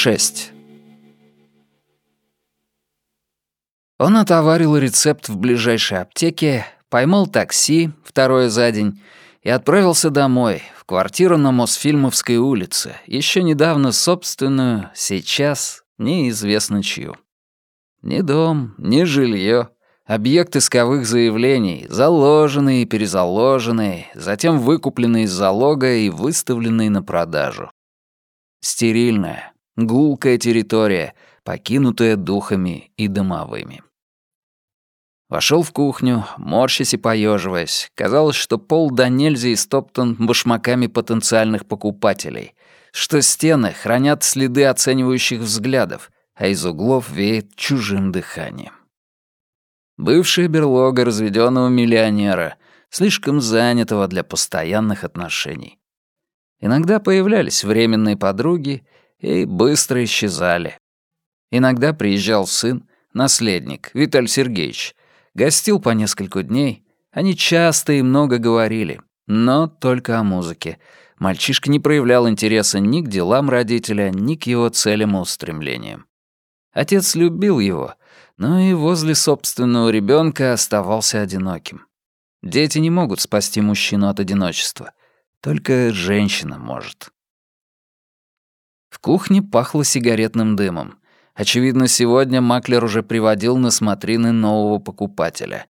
6. Он отоварил рецепт в ближайшей аптеке, поймал такси, второе за день, и отправился домой, в квартиру на Мосфильмовской улице, еще недавно собственную, сейчас неизвестно чью. Ни дом, ни жилье, объект исковых заявлений, заложенный и перезаложенный, затем выкупленный из залога и выставленный на продажу. Стерильная, гулкая территория, покинутая духами и домовыми. Вошел в кухню, морщась и поеживаясь. Казалось, что пол до нельзя истоптан башмаками потенциальных покупателей, что стены хранят следы оценивающих взглядов, а из углов веет чужим дыханием. Бывшая берлога разведенного миллионера, слишком занятого для постоянных отношений. Иногда появлялись временные подруги и быстро исчезали. Иногда приезжал сын, наследник, Виталий Сергеевич, гостил по несколько дней. Они часто и много говорили, но только о музыке. Мальчишка не проявлял интереса ни к делам родителя, ни к его целям и устремлениям. Отец любил его, но и возле собственного ребенка оставался одиноким. Дети не могут спасти мужчину от одиночества. Только женщина может. В кухне пахло сигаретным дымом. Очевидно, сегодня маклер уже приводил на смотрины нового покупателя.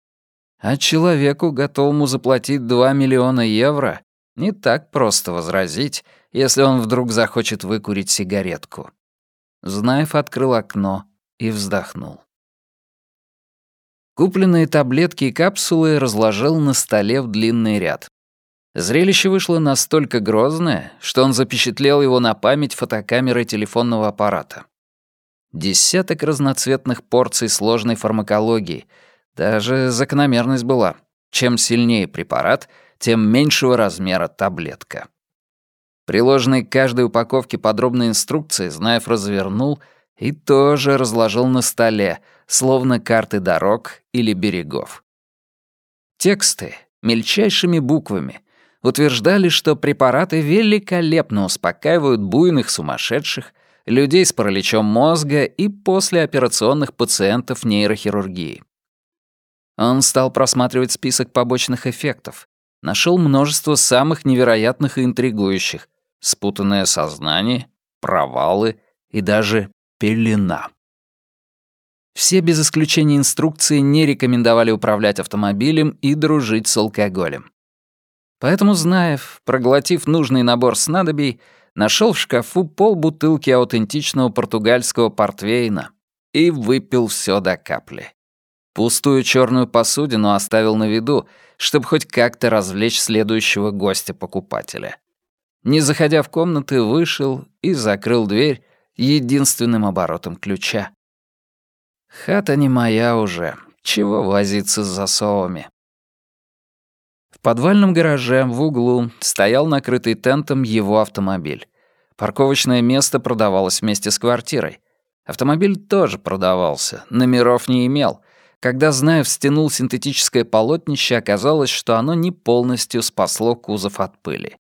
А человеку, готовому заплатить 2 миллиона евро, не так просто возразить, если он вдруг захочет выкурить сигаретку. Знаев открыл окно и вздохнул. Купленные таблетки и капсулы разложил на столе в длинный ряд. Зрелище вышло настолько грозное, что он запечатлел его на память фотокамерой телефонного аппарата. Десяток разноцветных порций сложной фармакологии. Даже закономерность была. Чем сильнее препарат, тем меньшего размера таблетка. Приложенные к каждой упаковке подробные инструкции Знаев развернул и тоже разложил на столе, словно карты дорог или берегов. Тексты мельчайшими буквами утверждали, что препараты великолепно успокаивают буйных сумасшедших, людей с параличом мозга и послеоперационных пациентов нейрохирургии. Он стал просматривать список побочных эффектов, нашел множество самых невероятных и интригующих, спутанное сознание, провалы и даже пелена. Все без исключения инструкции не рекомендовали управлять автомобилем и дружить с алкоголем. Поэтому Знаев, проглотив нужный набор снадобий, нашел в шкафу полбутылки аутентичного португальского портвейна и выпил все до капли. Пустую черную посудину оставил на виду, чтобы хоть как-то развлечь следующего гостя-покупателя. Не заходя в комнаты, вышел и закрыл дверь единственным оборотом ключа. Хата не моя уже, чего возиться с засовами. В подвальном гараже в углу стоял накрытый тентом его автомобиль. Парковочное место продавалось вместе с квартирой. Автомобиль тоже продавался, номеров не имел. Когда Знаев стянул синтетическое полотнище, оказалось, что оно не полностью спасло кузов от пыли.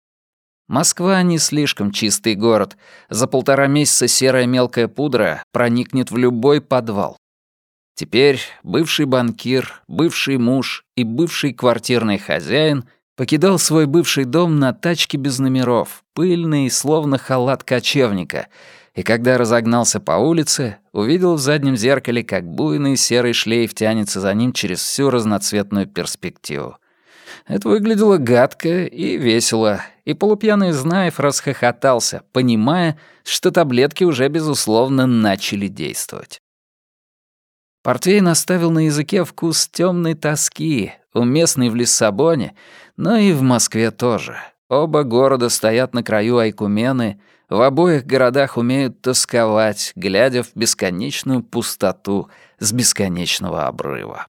Москва не слишком чистый город. За полтора месяца серая мелкая пудра проникнет в любой подвал. Теперь бывший банкир, бывший муж и бывший квартирный хозяин покидал свой бывший дом на тачке без номеров, пыльный, словно халат кочевника, и когда разогнался по улице, увидел в заднем зеркале, как буйный серый шлейф тянется за ним через всю разноцветную перспективу. Это выглядело гадко и весело, и полупьяный Знаев расхохотался, понимая, что таблетки уже, безусловно, начали действовать. Портвейн оставил на языке вкус темной тоски, уместный в Лиссабоне, но и в Москве тоже. Оба города стоят на краю Айкумены, в обоих городах умеют тосковать, глядя в бесконечную пустоту с бесконечного обрыва.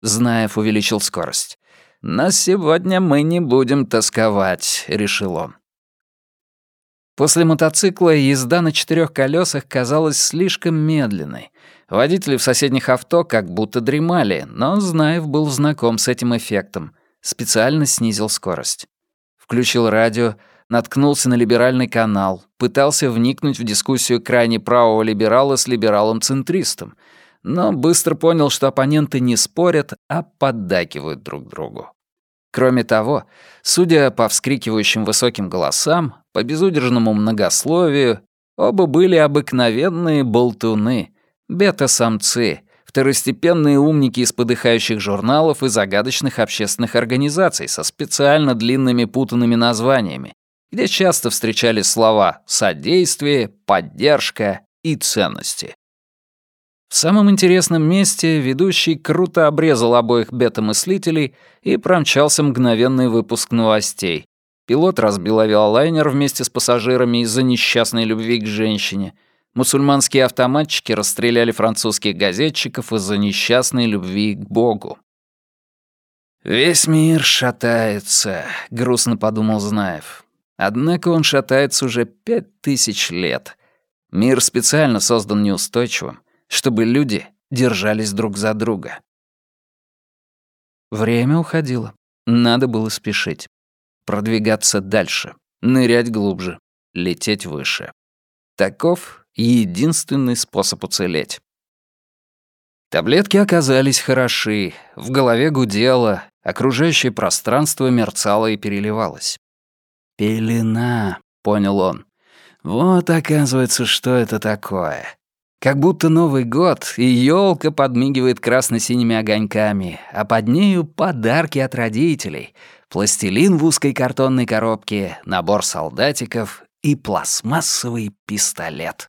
Знаев увеличил скорость. «На сегодня мы не будем тосковать», — решил он. После мотоцикла езда на четырех колесах казалась слишком медленной, Водители в соседних авто как будто дремали, но Знаев был знаком с этим эффектом. Специально снизил скорость. Включил радио, наткнулся на либеральный канал, пытался вникнуть в дискуссию крайне правого либерала с либералом-центристом, но быстро понял, что оппоненты не спорят, а поддакивают друг другу. Кроме того, судя по вскрикивающим высоким голосам, по безудержному многословию, оба были обыкновенные болтуны, бета-самцы, второстепенные умники из подыхающих журналов и загадочных общественных организаций со специально длинными путанными названиями, где часто встречались слова «содействие», «поддержка» и «ценности». В самом интересном месте ведущий круто обрезал обоих бета-мыслителей и промчался мгновенный выпуск новостей. Пилот разбил авиалайнер вместе с пассажирами из-за несчастной любви к женщине. Мусульманские автоматчики расстреляли французских газетчиков из-за несчастной любви к Богу. «Весь мир шатается», — грустно подумал Знаев. Однако он шатается уже пять тысяч лет. Мир специально создан неустойчивым, чтобы люди держались друг за друга. Время уходило. Надо было спешить. Продвигаться дальше, нырять глубже, лететь выше. Таков единственный способ уцелеть. Таблетки оказались хороши, в голове гудело, окружающее пространство мерцало и переливалось. «Пелена», — понял он. «Вот, оказывается, что это такое. Как будто Новый год, и елка подмигивает красно-синими огоньками, а под нею подарки от родителей, пластилин в узкой картонной коробке, набор солдатиков и пластмассовый пистолет.